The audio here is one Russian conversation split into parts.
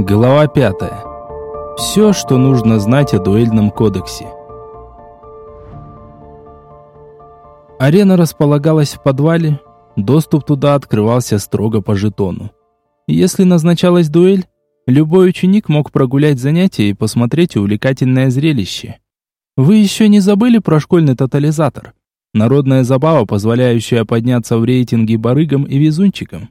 Глава 5. Все, что нужно знать о дуэльном кодексе. Арена располагалась в подвале. Доступ туда открывался строго по жетону. Если назначалась дуэль, любой ученик мог прогулять занятия и посмотреть увлекательное зрелище. Вы еще не забыли про школьный тотализатор? Народная забава, позволяющая подняться в рейтинге барыгам и везунчикам.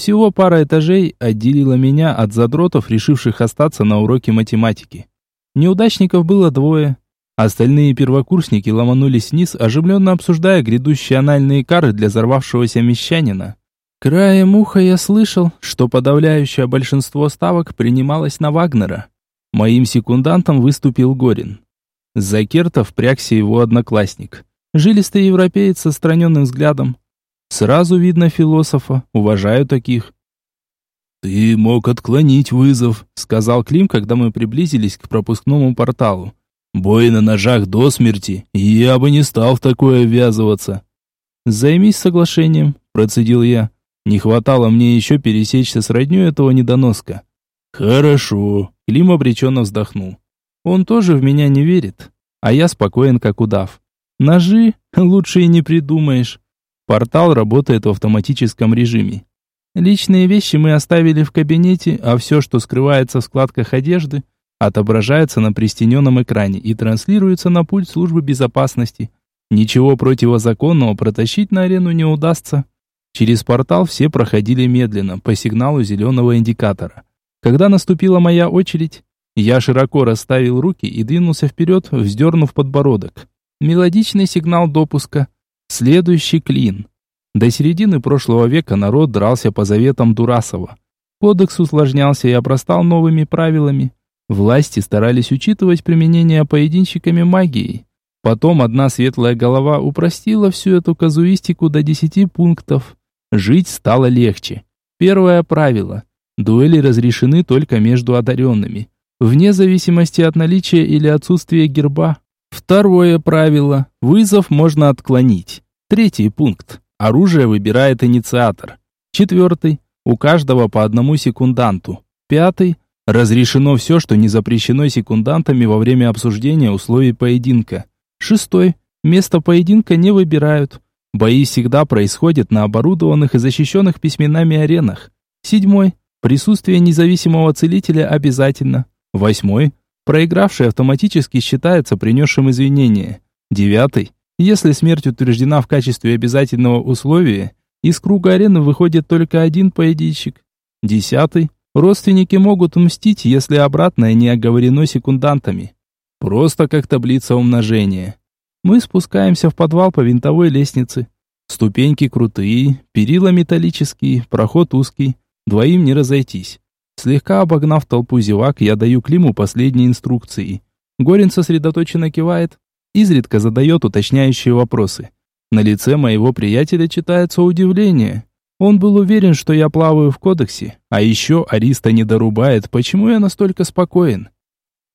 Всего пара этажей отделила меня от задротов, решивших остаться на уроке математики. Неудачников было двое. Остальные первокурсники ломанулись вниз, оживленно обсуждая грядущие анальные кары для взорвавшегося мещанина. Краем уха я слышал, что подавляющее большинство ставок принималось на Вагнера. Моим секундантом выступил Горин. За Керта впрягся его одноклассник. Жилистый европеец с отстраненным взглядом, Сразу видно философа, уважаю таких. «Ты мог отклонить вызов», — сказал Клим, когда мы приблизились к пропускному порталу. «Бой на ножах до смерти, я бы не стал в такое ввязываться». «Займись соглашением», — процедил я. Не хватало мне еще пересечься с роднёй этого недоноска. «Хорошо», — Клим обреченно вздохнул. «Он тоже в меня не верит, а я спокоен, как удав. Ножи лучше и не придумаешь. Портал работает в автоматическом режиме. Личные вещи мы оставили в кабинете, а все, что скрывается в складках одежды, отображается на пристененном экране и транслируется на пульт службы безопасности. Ничего противозаконного протащить на арену не удастся. Через портал все проходили медленно, по сигналу зеленого индикатора. Когда наступила моя очередь, я широко расставил руки и двинулся вперед, вздернув подбородок. Мелодичный сигнал допуска – Следующий клин. До середины прошлого века народ дрался по заветам Дурасова. Кодекс усложнялся и обрастал новыми правилами. Власти старались учитывать применение поединщиками магии. Потом одна светлая голова упростила всю эту казуистику до 10 пунктов. Жить стало легче. Первое правило. Дуэли разрешены только между одаренными. Вне зависимости от наличия или отсутствия герба. Второе правило. Вызов можно отклонить. Третий пункт. Оружие выбирает инициатор. Четвертый. У каждого по одному секунданту. Пятый. Разрешено все, что не запрещено секундантами во время обсуждения условий поединка. Шестой. Место поединка не выбирают. Бои всегда происходят на оборудованных и защищенных письменами аренах. Седьмой. Присутствие независимого целителя обязательно. Восьмой. Проигравший автоматически считается принесшим извинения. Девятый. Если смерть утверждена в качестве обязательного условия, из круга арены выходит только один поединщик. Десятый. Родственники могут мстить, если обратное не оговорено секундантами. Просто как таблица умножения. Мы спускаемся в подвал по винтовой лестнице. Ступеньки крутые, перила металлические, проход узкий. Двоим не разойтись. Слегка обогнав толпу зевак, я даю Климу последние инструкции. Горин сосредоточенно кивает, изредка задает уточняющие вопросы. На лице моего приятеля читается удивление. Он был уверен, что я плаваю в кодексе, а еще Ариста не дорубает, почему я настолько спокоен.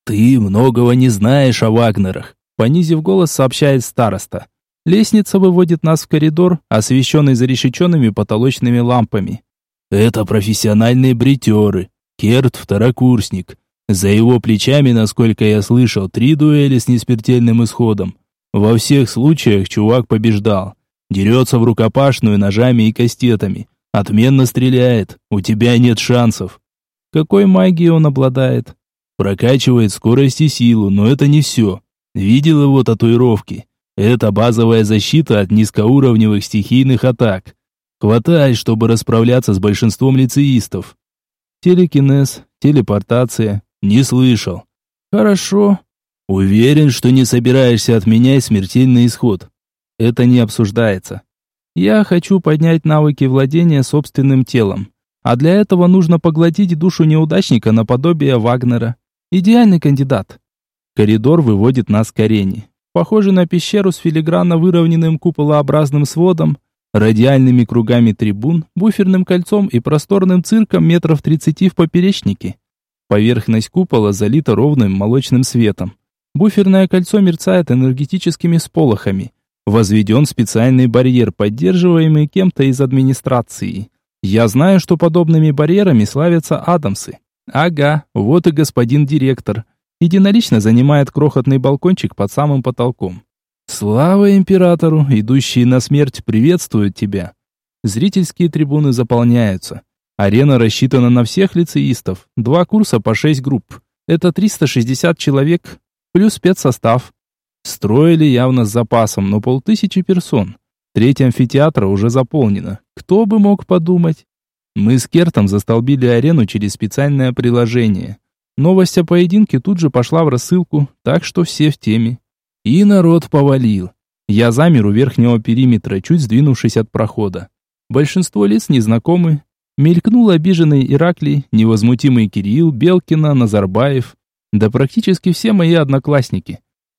«Ты многого не знаешь о Вагнерах», — понизив голос, сообщает староста. Лестница выводит нас в коридор, освещенный зарешеченными потолочными лампами. «Это профессиональные бритеры, Керт второкурсник. За его плечами, насколько я слышал, три дуэли с несмертельным исходом. Во всех случаях чувак побеждал. Дерется в рукопашную ножами и кастетами. Отменно стреляет. У тебя нет шансов. Какой магией он обладает? Прокачивает скорость и силу, но это не все. Видел его татуировки? Это базовая защита от низкоуровневых стихийных атак. Хватает, чтобы расправляться с большинством лицеистов. Телекинез, телепортация. Не слышал. Хорошо. Уверен, что не собираешься отменять смертельный исход. Это не обсуждается. Я хочу поднять навыки владения собственным телом. А для этого нужно поглотить душу неудачника наподобие Вагнера. Идеальный кандидат. Коридор выводит нас к арене. Похоже на пещеру с филигранно выровненным куполообразным сводом, радиальными кругами трибун, буферным кольцом и просторным цирком метров 30 в поперечнике. Поверхность купола залита ровным молочным светом. Буферное кольцо мерцает энергетическими сполохами. Возведен специальный барьер, поддерживаемый кем-то из администрации. Я знаю, что подобными барьерами славятся Адамсы. Ага, вот и господин директор. Единолично занимает крохотный балкончик под самым потолком. Слава императору, идущие на смерть приветствуют тебя. Зрительские трибуны заполняются. Арена рассчитана на всех лицеистов. Два курса по шесть групп. Это 360 человек, плюс спецсостав. Строили явно с запасом, но полтысячи персон. Треть амфитеатра уже заполнено. Кто бы мог подумать? Мы с Кертом застолбили арену через специальное приложение. Новость о поединке тут же пошла в рассылку, так что все в теме. И народ повалил. Я замер у верхнего периметра, чуть сдвинувшись от прохода. Большинство лиц незнакомы. Мелькнул обиженный Ираклий, невозмутимый Кирилл, Белкина, Назарбаев. Да практически все мои одноклассники.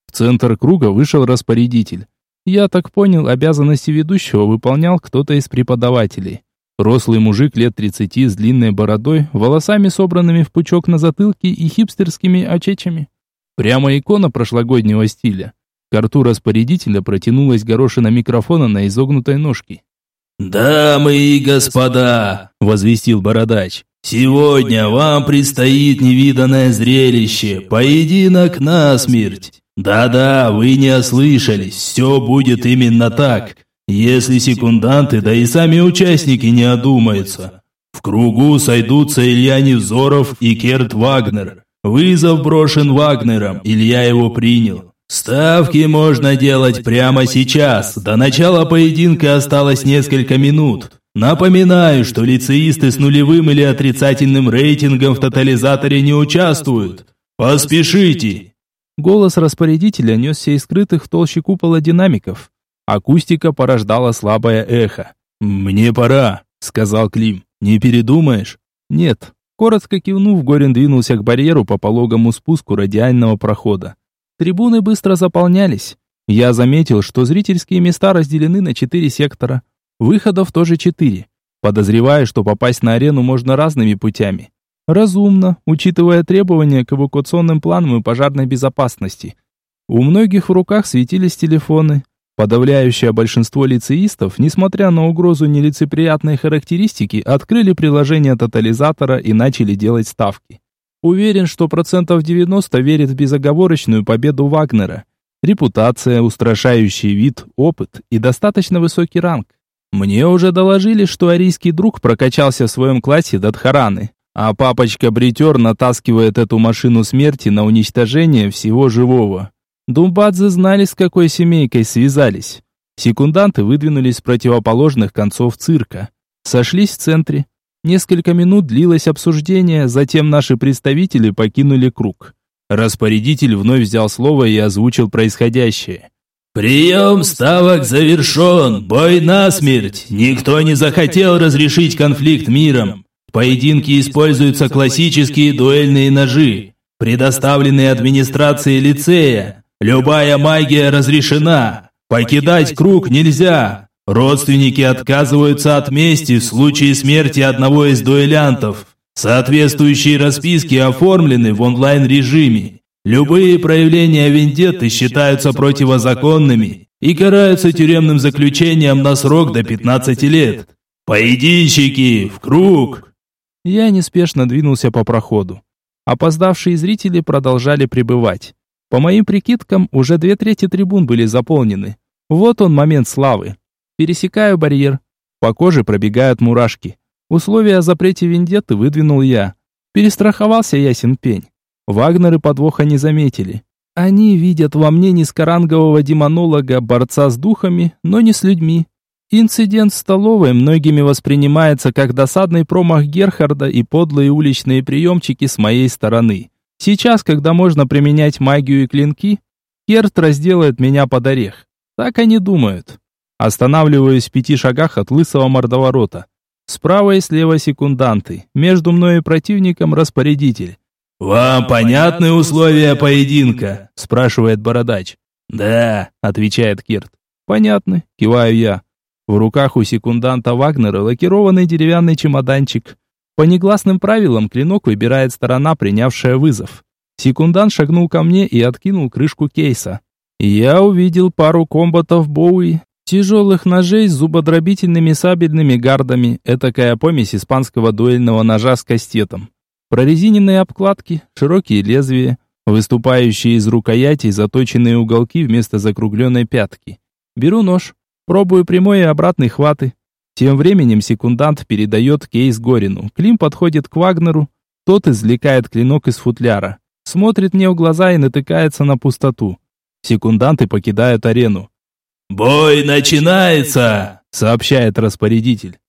В центр круга вышел распорядитель. Я так понял, обязанности ведущего выполнял кто-то из преподавателей. Рослый мужик лет 30 с длинной бородой, волосами собранными в пучок на затылке и хипстерскими очечами. Прямо икона прошлогоднего стиля. К рту распорядителя протянулась горошина микрофона на изогнутой ножке. «Дамы и господа!» – возвестил бородач. «Сегодня вам предстоит невиданное зрелище – поединок насмерть. Да-да, вы не ослышались, все будет именно так, если секунданты, да и сами участники не одумаются. В кругу сойдутся Илья Невзоров и Керт Вагнер. Вызов брошен Вагнером, Илья его принял. Ставки можно делать прямо сейчас. До начала поединка осталось несколько минут. Напоминаю, что лицеисты с нулевым или отрицательным рейтингом в тотализаторе не участвуют. Поспешите. Голос распорядителя несся из скрытых в толще купола динамиков. Акустика порождала слабое эхо. «Мне пора», — сказал Клим. «Не передумаешь?» «Нет». Коротко кивнув, Горин двинулся к барьеру по пологому спуску радиального прохода. Трибуны быстро заполнялись. Я заметил, что зрительские места разделены на четыре сектора. Выходов тоже четыре. Подозреваю, что попасть на арену можно разными путями. Разумно, учитывая требования к эвакуационным планам и пожарной безопасности. У многих в руках светились телефоны. Подавляющее большинство лицеистов, несмотря на угрозу нелицеприятной характеристики, открыли приложение тотализатора и начали делать ставки. Уверен, что процентов 90 верит в безоговорочную победу Вагнера. Репутация, устрашающий вид, опыт и достаточно высокий ранг. Мне уже доложили, что арийский друг прокачался в своем классе до Дхараны, а папочка-бритер натаскивает эту машину смерти на уничтожение всего живого. Думбадзе знали, с какой семейкой связались. Секунданты выдвинулись с противоположных концов цирка. Сошлись в центре. Несколько минут длилось обсуждение, затем наши представители покинули круг. Распорядитель вновь взял слово и озвучил происходящее. «Прием ставок завершен! Бой насмерть! Никто не захотел разрешить конфликт миром! В поединке используются классические дуэльные ножи, предоставленные администрацией лицея. Любая магия разрешена. Покидать круг нельзя. Родственники отказываются от мести в случае смерти одного из дуэлянтов. Соответствующие расписки оформлены в онлайн-режиме. Любые проявления вендетты считаются противозаконными и караются тюремным заключением на срок до 15 лет. Поединщики, в круг! Я неспешно двинулся по проходу. Опоздавшие зрители продолжали пребывать. По моим прикидкам, уже две трети трибун были заполнены. Вот он момент славы. Пересекаю барьер. По коже пробегают мурашки. Условия о запрете вендетты выдвинул я. Перестраховался ясен пень. Вагнеры подвоха не заметили. Они видят во мне низкорангового демонолога, борца с духами, но не с людьми. Инцидент в столовой многими воспринимается как досадный промах Герхарда и подлые уличные приемчики с моей стороны. Сейчас, когда можно применять магию и клинки, Керт разделает меня под орех. Так они думают. Останавливаюсь в пяти шагах от лысого мордоворота. Справа и слева секунданты. Между мной и противником распорядитель. «Вам понятны условия поединка?» – спрашивает бородач. «Да», – отвечает Керт. «Понятны», – киваю я. В руках у секунданта Вагнера лакированный деревянный чемоданчик. По негласным правилам клинок выбирает сторона, принявшая вызов. Секундант шагнул ко мне и откинул крышку кейса. Я увидел пару комбатов Боуи, тяжелых ножей с зубодробительными сабельными гардами, этакая помесь испанского дуэльного ножа с кастетом. Прорезиненные обкладки, широкие лезвия, выступающие из рукоятей заточенные уголки вместо закругленной пятки. Беру нож, пробую прямой и обратный хваты. Тем временем секундант передает кейс Горину. Клим подходит к Вагнеру, тот извлекает клинок из футляра, смотрит мне в глаза и натыкается на пустоту. Секунданты покидают арену. «Бой начинается!» — сообщает распорядитель.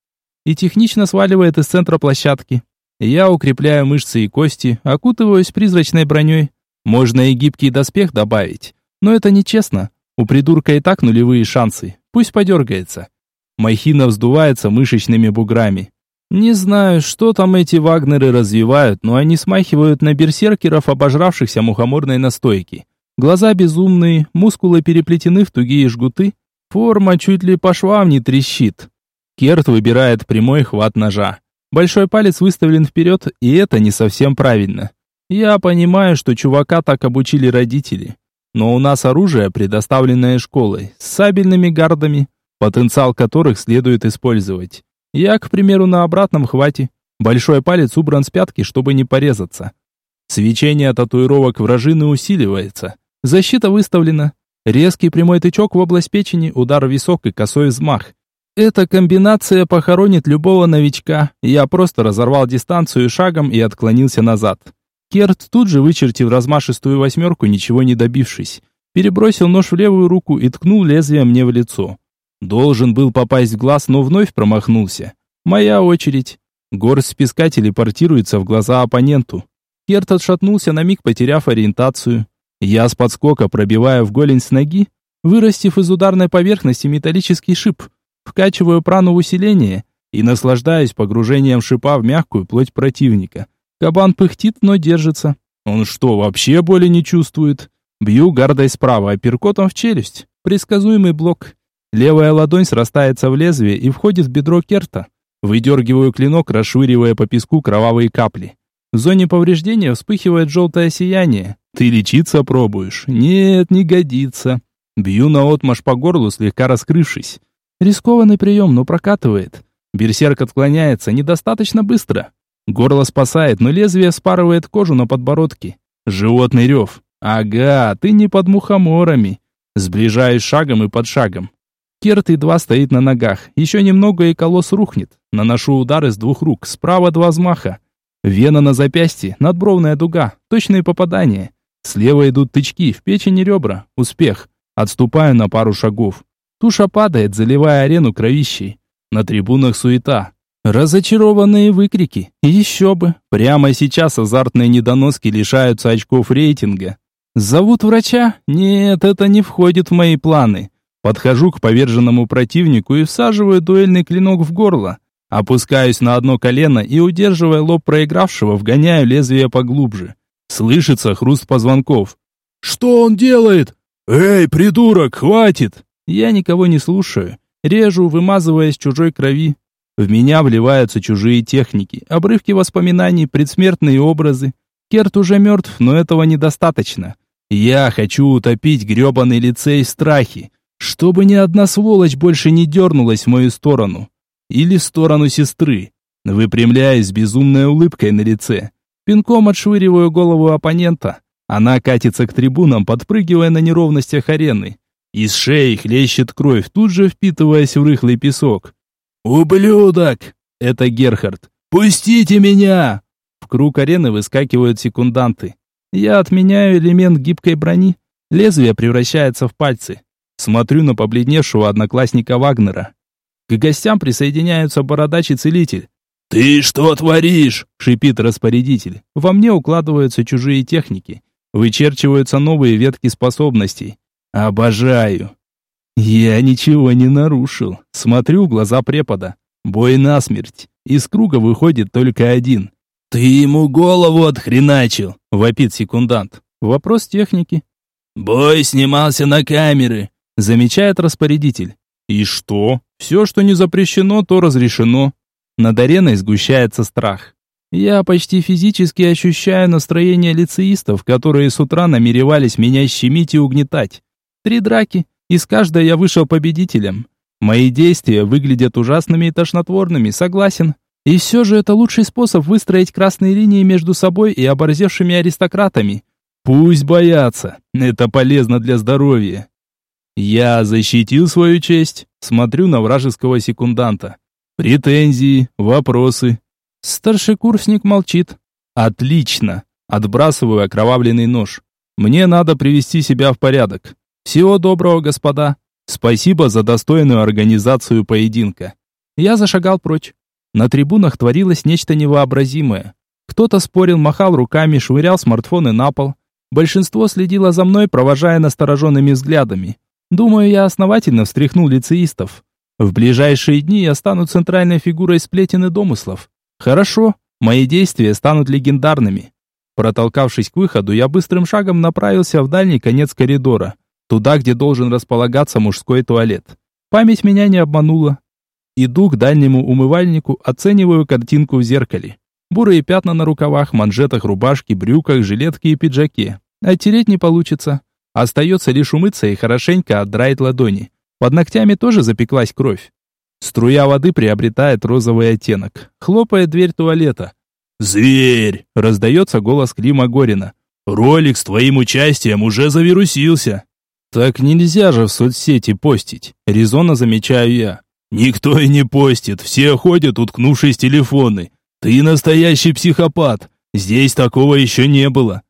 И технично сваливает из центра площадки. Я укрепляю мышцы и кости, окутываюсь призрачной броней. Можно и гибкий доспех добавить. Но это нечестно. У придурка и так нулевые шансы. Пусть подергается. Махина вздувается мышечными буграми. Не знаю, что там эти вагнеры развивают, но они смахивают на берсеркеров, обожравшихся мухоморной настойки. Глаза безумные, мускулы переплетены в тугие жгуты, форма чуть ли по швам не трещит. Керт выбирает прямой хват ножа. Большой палец выставлен вперед, и это не совсем правильно. Я понимаю, что чувака так обучили родители. Но у нас оружие, предоставленное школой, с сабельными гардами, потенциал которых следует использовать. Я, к примеру, на обратном хвате. Большой палец убран с пятки, чтобы не порезаться. Свечение татуировок вражины усиливается. Защита выставлена. Резкий прямой тычок в область печени, удар в висок и косой взмах. Эта комбинация похоронит любого новичка. Я просто разорвал дистанцию шагом и отклонился назад. Керт тут же вычертил размашистую восьмерку, ничего не добившись. Перебросил нож в левую руку и ткнул лезвием мне в лицо. Должен был попасть в глаз, но вновь промахнулся. Моя очередь. Горсть песка телепортируется в глаза оппоненту. Керт отшатнулся на миг, потеряв ориентацию. Я с подскока пробиваю в голень с ноги, вырастив из ударной поверхности металлический шип – вкачиваю прану в усиление и наслаждаюсь погружением шипа в мягкую плоть противника. Кабан пыхтит, но держится. Он что, вообще боли не чувствует? Бью гардой справа, апперкотом в челюсть. Предсказуемый блок. Левая ладонь срастается в лезвие и входит в бедро Керта. Выдергиваю клинок, расшвыривая по песку кровавые капли. В зоне повреждения вспыхивает желтое сияние. Ты лечиться пробуешь? Нет, не годится. Бью наотмашь по горлу, слегка раскрывшись. Рискованный прием, но прокатывает. Берсерк отклоняется недостаточно быстро. Горло спасает, но лезвие спарывает кожу на подбородке. Животный рев. Ага, ты не под мухоморами. Сближаюсь шагом и под шагом. Керт едва стоит на ногах. Еще немного и колосс рухнет. Наношу удар из двух рук. Справа два взмаха. Вена на запястье, надбровная дуга, точные попадания. Слева идут тычки, в печени ребра. Успех. Отступаю на пару шагов. Туша падает, заливая арену кровищей. На трибунах суета. Разочарованные выкрики. Еще бы. Прямо сейчас азартные недоноски лишаются очков рейтинга. Зовут врача? Нет, это не входит в мои планы. Подхожу к поверженному противнику и всаживаю дуэльный клинок в горло. Опускаюсь на одно колено и, удерживая лоб проигравшего, вгоняю лезвие поглубже. Слышится хруст позвонков. «Что он делает?» «Эй, придурок, хватит!» Я никого не слушаю. Режу, вымазываясь чужой крови. В меня вливаются чужие техники, обрывки воспоминаний, предсмертные образы. Керт уже мертв, но этого недостаточно. Я хочу утопить гребаный лицей в страхе, чтобы ни одна сволочь больше не дернулась в мою сторону. Или в сторону сестры. Выпрямляюсь с безумной улыбкой на лице. Пинком отшвыриваю голову оппонента. Она катится к трибунам, подпрыгивая на неровностях арены. Из шеи хлещет кровь, тут же впитываясь в рыхлый песок. «Ублюдок!» — это Герхард. «Пустите меня!» В круг арены выскакивают секунданты. Я отменяю элемент гибкой брони. Лезвие превращается в пальцы. Смотрю на побледневшего одноклассника Вагнера. К гостям присоединяются бородач и целитель. «Ты что творишь?» — шипит распорядитель. Во мне укладываются чужие техники. Вычерчиваются новые ветки способностей. Обожаю. Я ничего не нарушил. Смотрю в глаза препода. Бой насмерть. Из круга выходит только один. Ты ему голову отхреначил, вопит секундант. Вопрос техники. Бой снимался на камеры, замечает распорядитель. И что? Все, что не запрещено, то разрешено. Над ареной сгущается страх. Я почти физически ощущаю настроение лицеистов, которые с утра намеревались меня щемить и угнетать. Три драки, из каждой я вышел победителем. Мои действия выглядят ужасными и тошнотворными, согласен. И все же это лучший способ выстроить красные линии между собой и оборзевшими аристократами. Пусть боятся, это полезно для здоровья. Я защитил свою честь, смотрю на вражеского секунданта. Претензии, вопросы. Старший курсник молчит. Отлично. Отбрасываю окровавленный нож. Мне надо привести себя в порядок. Всего доброго, господа. Спасибо за достойную организацию поединка. Я зашагал прочь. На трибунах творилось нечто невообразимое. Кто-то спорил, махал руками, швырял смартфоны на пол. Большинство следило за мной, провожая настороженными взглядами. Думаю, я основательно встряхнул лицеистов. В ближайшие дни я стану центральной фигурой сплетен и домыслов. Хорошо, мои действия станут легендарными. Протолкавшись к выходу, я быстрым шагом направился в дальний конец коридора, туда, где должен располагаться мужской туалет. Память меня не обманула. Иду к дальнему умывальнику, оцениваю картинку в зеркале. Бурые пятна на рукавах, манжетах рубашки, брюках, жилетке и пиджаке. Оттереть не получится. Остается лишь умыться и хорошенько отдраить ладони. Под ногтями тоже запеклась кровь. Струя воды приобретает розовый оттенок. Хлопает дверь туалета. «Зверь!» — раздается голос Клима Горина. «Ролик с твоим участием уже завирусился!» «Так нельзя же в соцсети постить», — резонно замечаю я. «Никто и не постит, все ходят, уткнувшись телефоны. Ты настоящий психопат, здесь такого еще не было».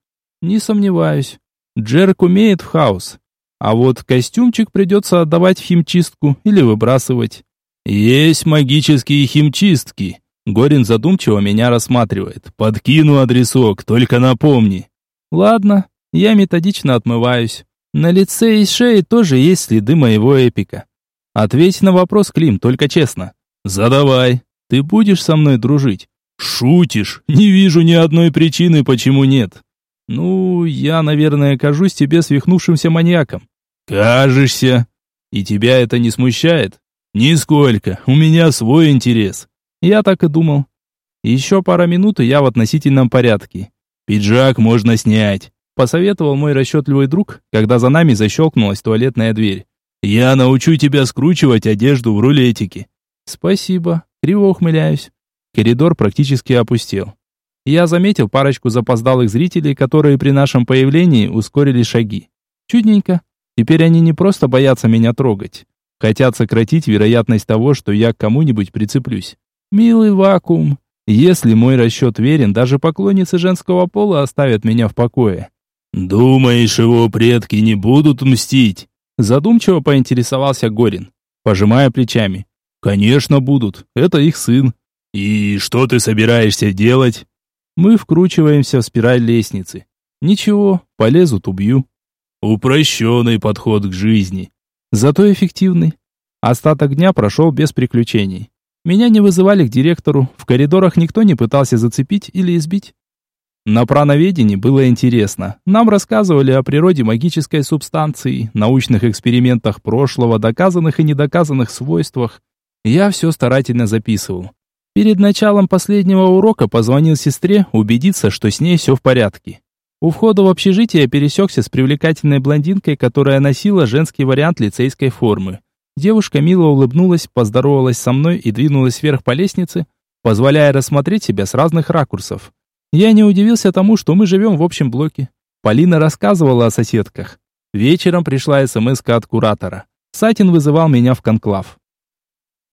«Не сомневаюсь. Джерк умеет в хаос. А вот костюмчик придется отдавать в химчистку или выбрасывать». «Есть магические химчистки», Горин задумчиво меня рассматривает. Подкину адресок, только напомни. Ладно, я методично отмываюсь. На лице и шее тоже есть следы моего эпика. Ответь на вопрос, Клим, только честно. Задавай. Ты будешь со мной дружить? Шутишь? Не вижу ни одной причины, почему нет. Ну, я, наверное, кажусь тебе свихнувшимся маньяком. Кажешься. И тебя это не смущает? Нисколько. У меня свой интерес. Я так и думал. Еще пара минут, и я в относительном порядке. Пиджак можно снять, посоветовал мой расчетливый друг, когда за нами защелкнулась туалетная дверь. Я научу тебя скручивать одежду в рулетики. Спасибо, криво ухмыляюсь. Коридор практически опустел. Я заметил парочку запоздалых зрителей, которые при нашем появлении ускорили шаги. Чудненько. Теперь они не просто боятся меня трогать. Хотят сократить вероятность того, что я к кому-нибудь прицеплюсь. Милый вакуум. Если мой расчет верен, даже поклонницы женского пола оставят меня в покое. Думаешь, его предки не будут мстить? Задумчиво поинтересовался Горин, пожимая плечами. Конечно, будут. Это их сын. И что ты собираешься делать? Мы вкручиваемся в спираль лестницы. Ничего, полезут, убью. Упрощенный подход к жизни. Зато эффективный. Остаток дня прошел без приключений. Меня не вызывали к директору, в коридорах никто не пытался зацепить или избить. На прановедении было интересно. Нам рассказывали о природе магической субстанции, научных экспериментах прошлого, доказанных и недоказанных свойствах. Я все старательно записывал. Перед началом последнего урока позвонил сестре убедиться, что с ней все в порядке. У входа в общежитие пересекся с привлекательной блондинкой, которая носила женский вариант лицейской формы. Девушка мило улыбнулась, поздоровалась со мной и двинулась вверх по лестнице, позволяя рассмотреть себя с разных ракурсов. Я не удивился тому, что мы живем в общем блоке. Полина рассказывала о соседках. Вечером пришла смс от куратора. Сатин вызывал меня в конклав.